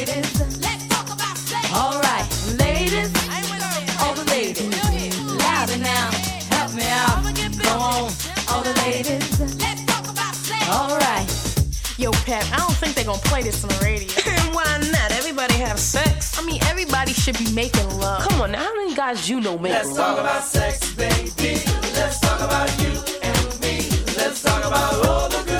Let's talk about sex. Alright, ladies, all the ladies, now help me out. Let's talk about sex Alright Yo Pep, I don't think they gon' play this on the radio. And why not? Everybody have sex. I mean everybody should be making love. Come on now, I don't guys you know make it. Let's talk about sex, baby. Let's talk about you and me. Let's talk about all the good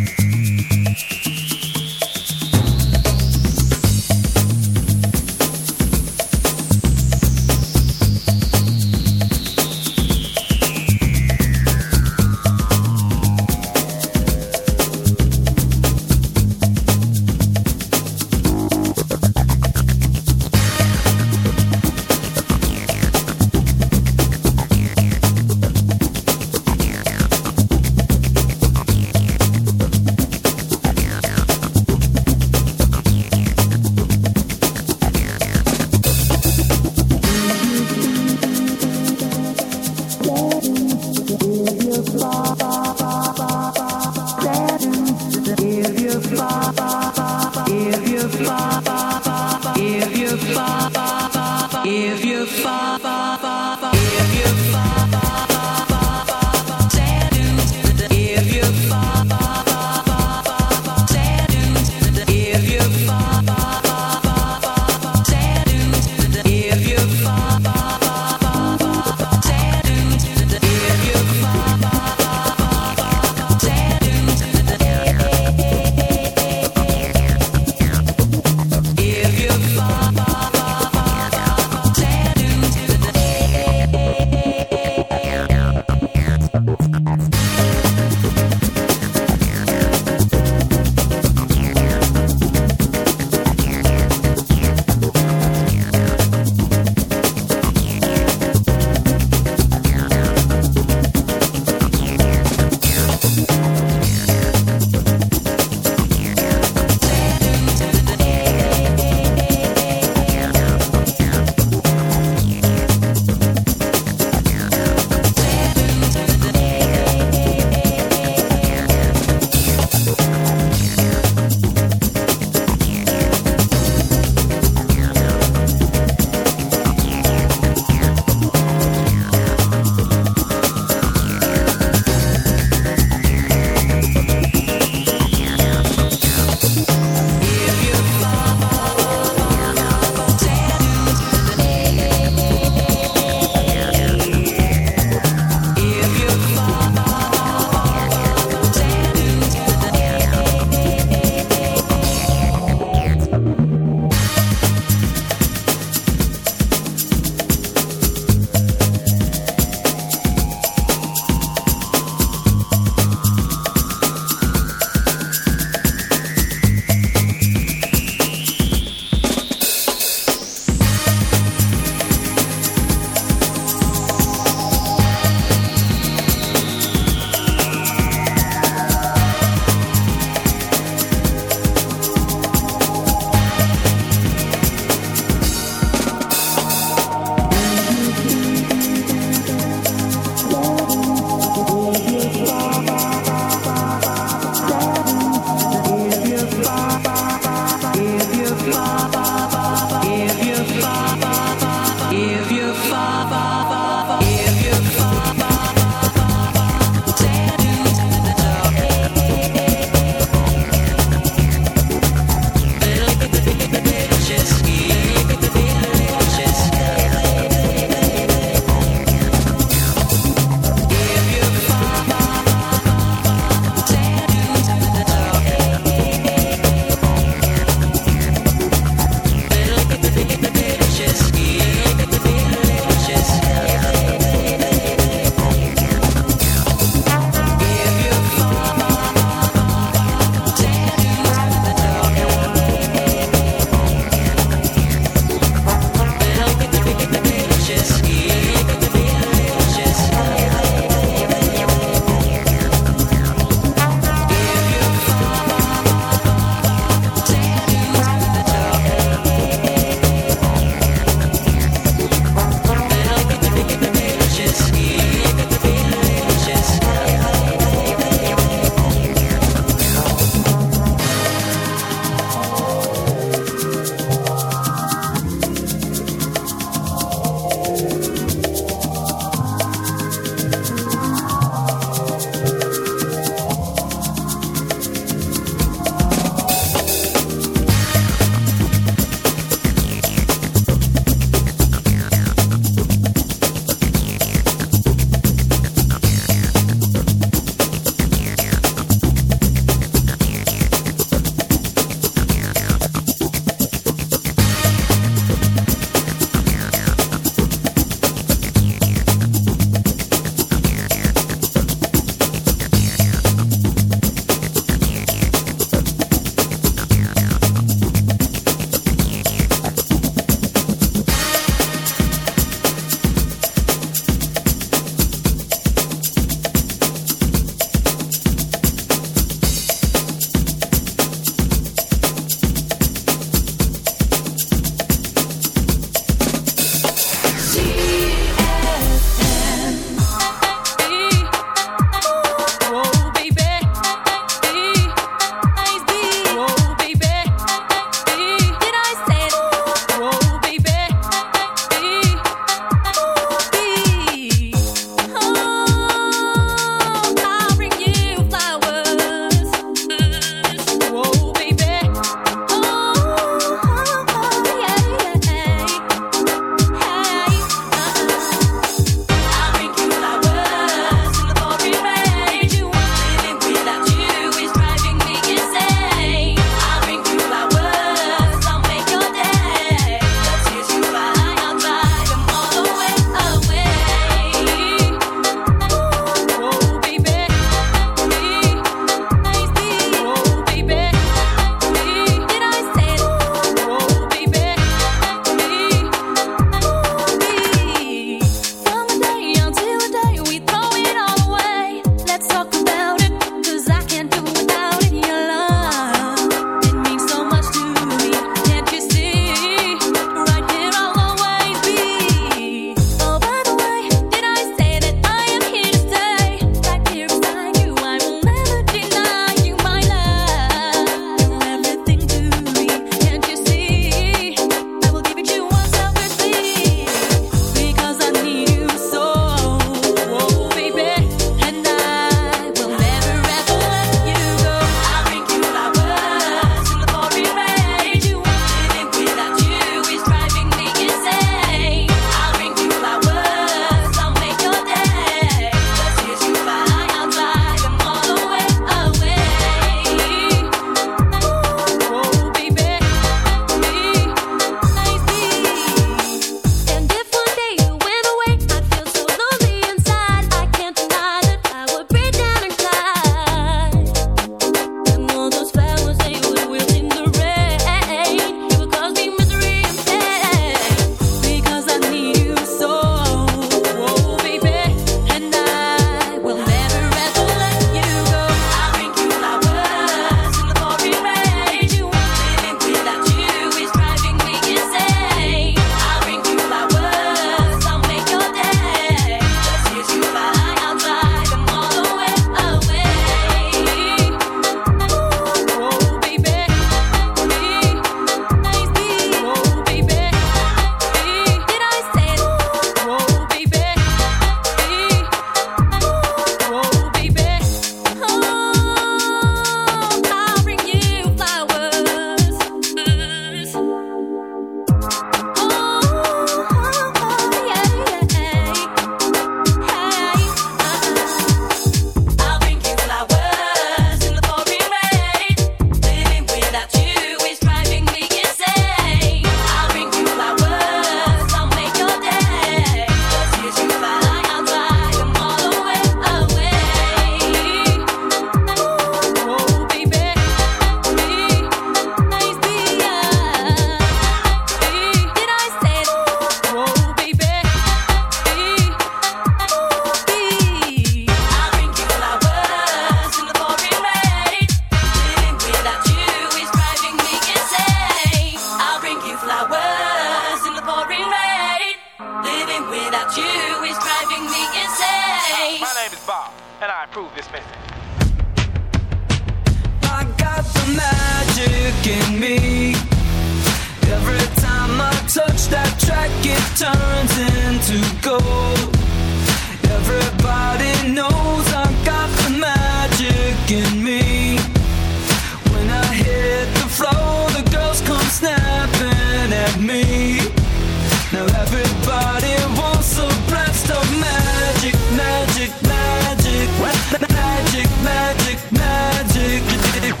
Now everybody wants a blast of magic, magic, magic, magic, magic, magic, magic,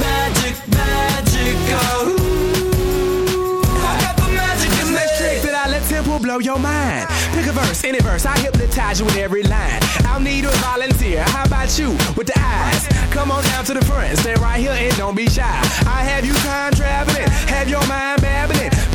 magic, magic. Oh, magic let tempo blow your mind. Pick a verse, any verse, I hypnotize you with every line. I'll need a volunteer. How about you with the eyes? Come on down to the front, stay right here and don't be shy. I have you time traveling, have your mind babbling.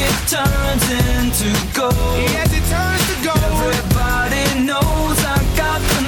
It turns into gold. Yes, it turns to gold. Everybody knows I got the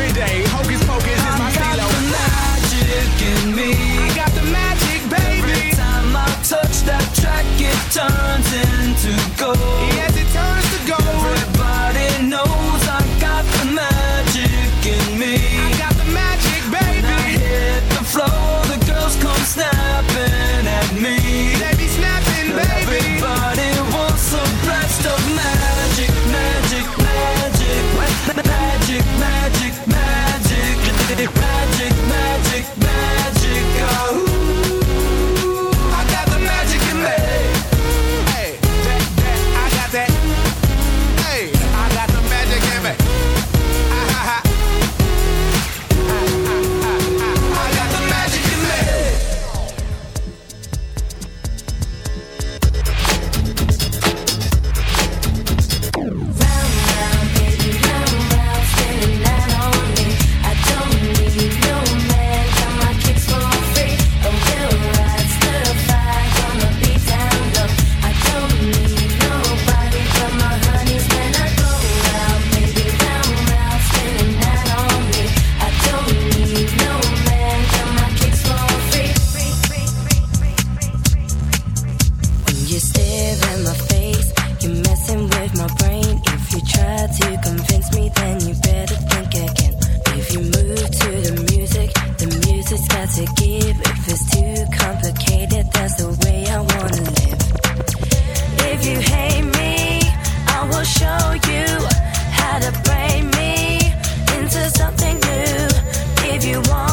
every day. Hocus pocus is my I got the magic in me. I got the magic, baby. Every time I touch that track, it turns into gold. Want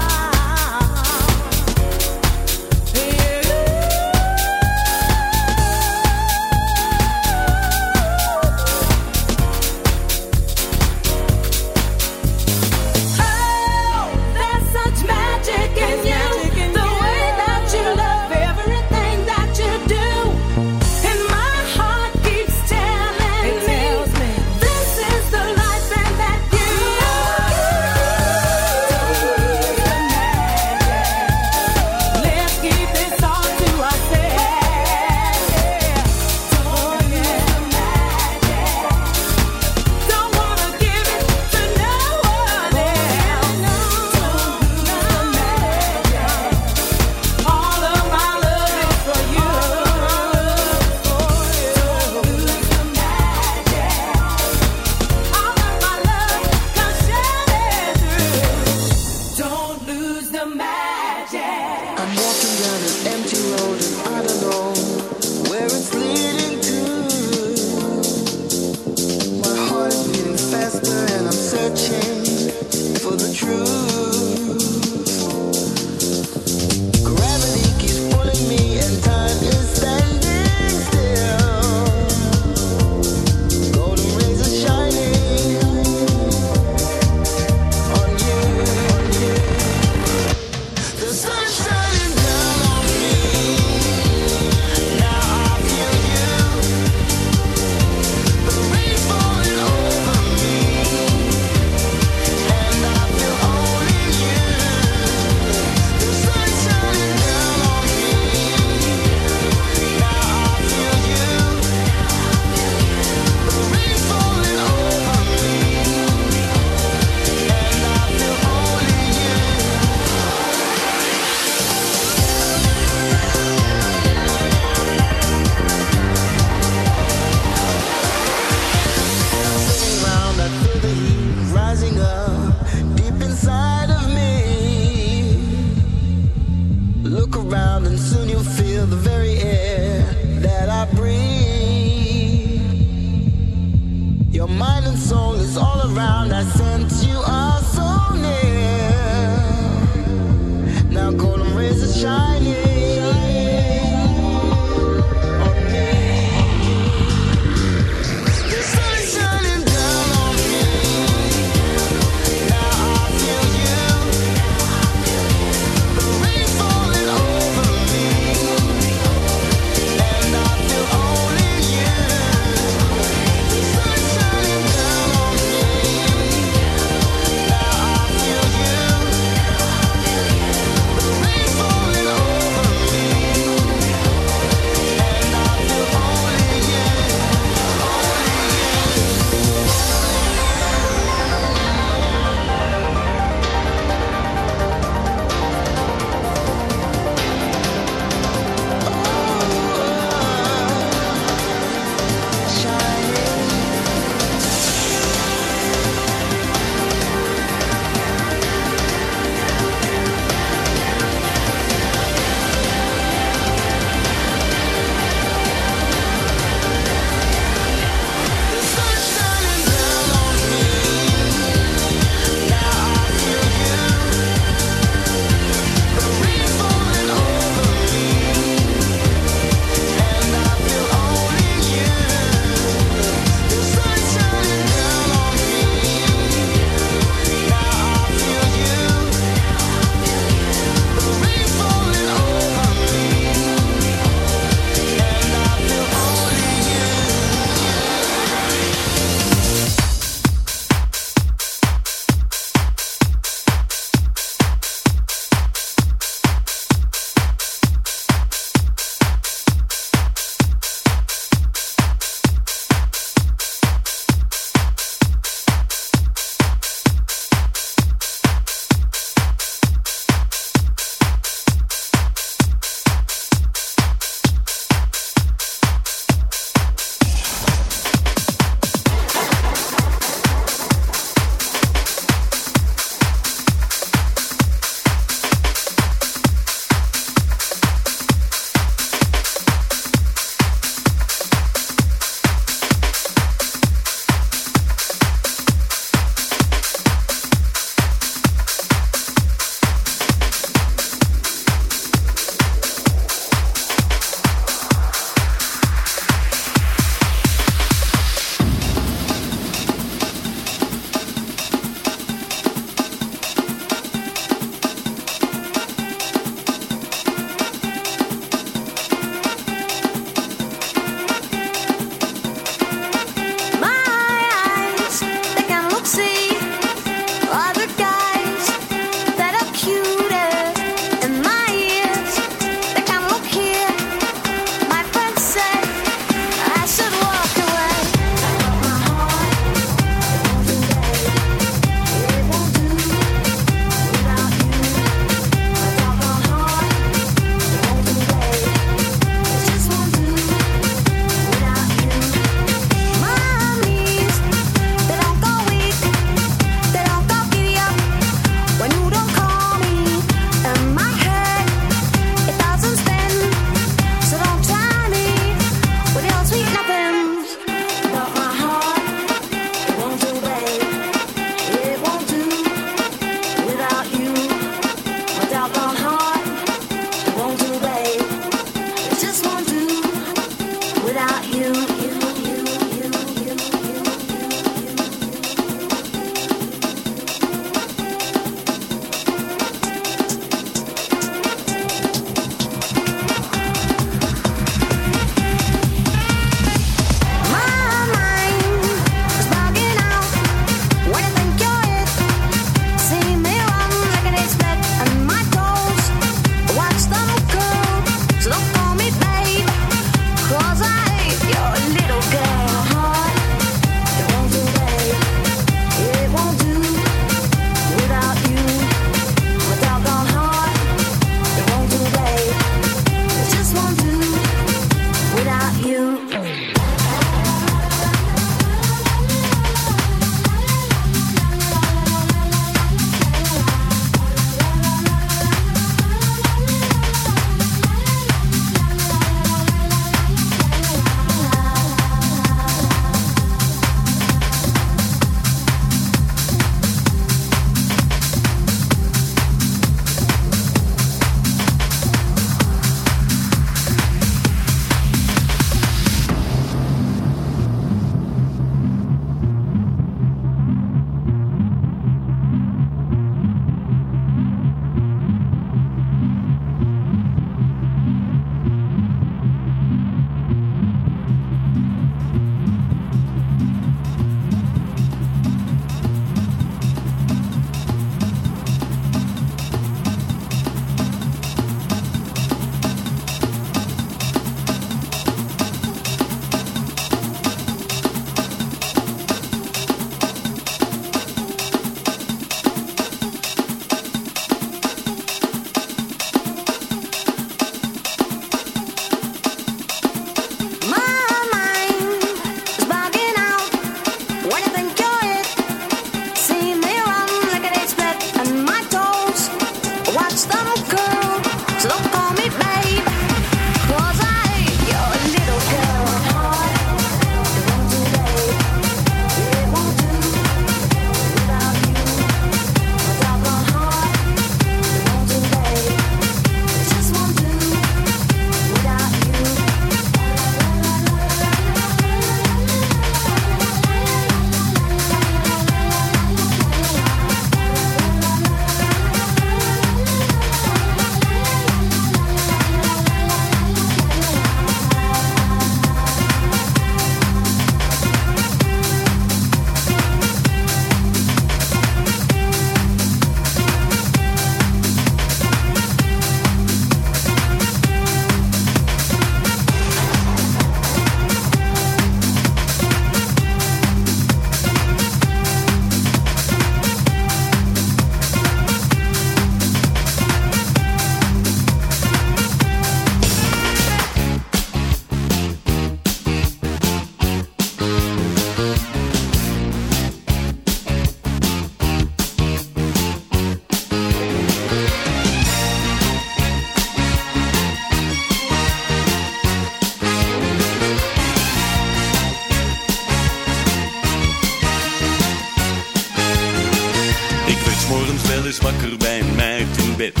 wakker bij een meid in bed.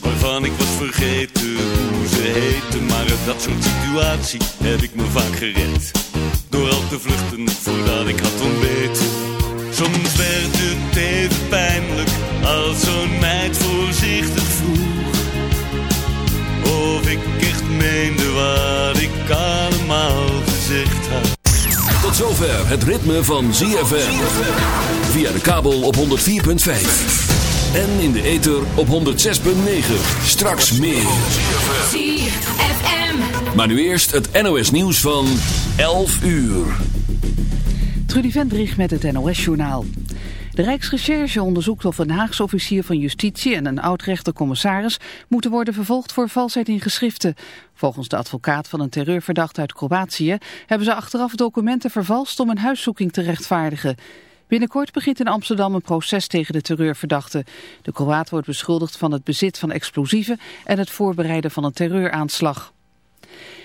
Waarvan ik was vergeten hoe ze heette. Maar uit dat soort situatie heb ik me vaak gered. Door al te vluchten voordat ik had ontbeten. Soms werd het even pijnlijk als zo'n meid voorzichtig vroeg. Of ik echt meende wat ik allemaal gezegd had. Tot zover het ritme van ZFM. Via de kabel op 104.5. En in de ether op 106.9. Straks meer. ZFM. Maar nu eerst het NOS nieuws van 11 uur. Trudy Vendrich met het NOS-journaal. De Rijksrecherche onderzoekt of een Haagse officier van justitie en een oud-rechtercommissaris moeten worden vervolgd voor valsheid in geschriften. Volgens de advocaat van een terreurverdachte uit Kroatië hebben ze achteraf documenten vervalst om een huiszoeking te rechtvaardigen. Binnenkort begint in Amsterdam een proces tegen de terreurverdachte. De Kroaat wordt beschuldigd van het bezit van explosieven en het voorbereiden van een terreuraanslag.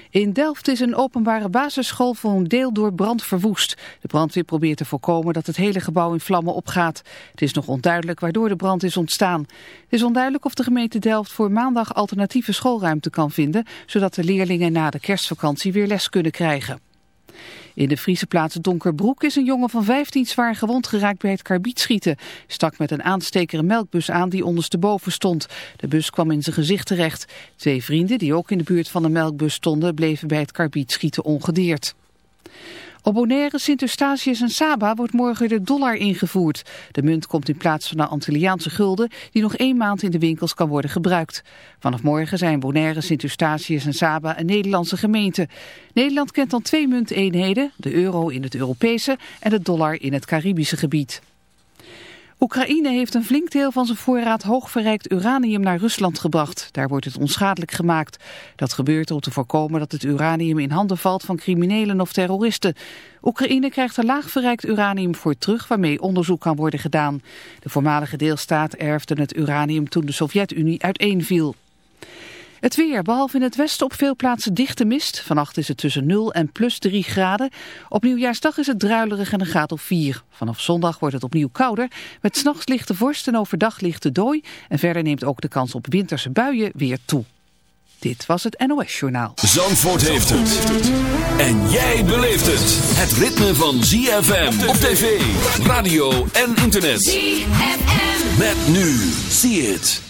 In Delft is een openbare basisschool voor een deel door brand verwoest. De brandweer probeert te voorkomen dat het hele gebouw in vlammen opgaat. Het is nog onduidelijk waardoor de brand is ontstaan. Het is onduidelijk of de gemeente Delft voor maandag alternatieve schoolruimte kan vinden... zodat de leerlingen na de kerstvakantie weer les kunnen krijgen. In de Friese plaats Donkerbroek is een jongen van 15 zwaar gewond geraakt bij het karbietschieten. Stak met een aansteker een melkbus aan die ondersteboven stond. De bus kwam in zijn gezicht terecht. Twee vrienden die ook in de buurt van de melkbus stonden bleven bij het karbietschieten ongedeerd. Op Bonaire, Sint-Eustatius en Saba wordt morgen de dollar ingevoerd. De munt komt in plaats van de Antilliaanse gulden die nog één maand in de winkels kan worden gebruikt. Vanaf morgen zijn Bonaire, Sint-Eustatius en Saba een Nederlandse gemeente. Nederland kent dan twee munteenheden, de euro in het Europese en de dollar in het Caribische gebied. Oekraïne heeft een flink deel van zijn voorraad hoogverrijkt uranium naar Rusland gebracht. Daar wordt het onschadelijk gemaakt. Dat gebeurt om te voorkomen dat het uranium in handen valt van criminelen of terroristen. Oekraïne krijgt er laagverrijkt uranium voor terug waarmee onderzoek kan worden gedaan. De voormalige deelstaat erfde het uranium toen de Sovjet-Unie uiteenviel. Het weer, behalve in het westen op veel plaatsen dichte mist. Vannacht is het tussen 0 en plus 3 graden. Op nieuwjaarsdag is het druilerig en een graad of 4. Vanaf zondag wordt het opnieuw kouder. Met s'nachts lichte vorst en overdag lichte dooi. En verder neemt ook de kans op winterse buien weer toe. Dit was het NOS Journaal. Zandvoort heeft het. En jij beleeft het. Het ritme van ZFM op tv, radio en internet. ZFM. Met nu. Zie het.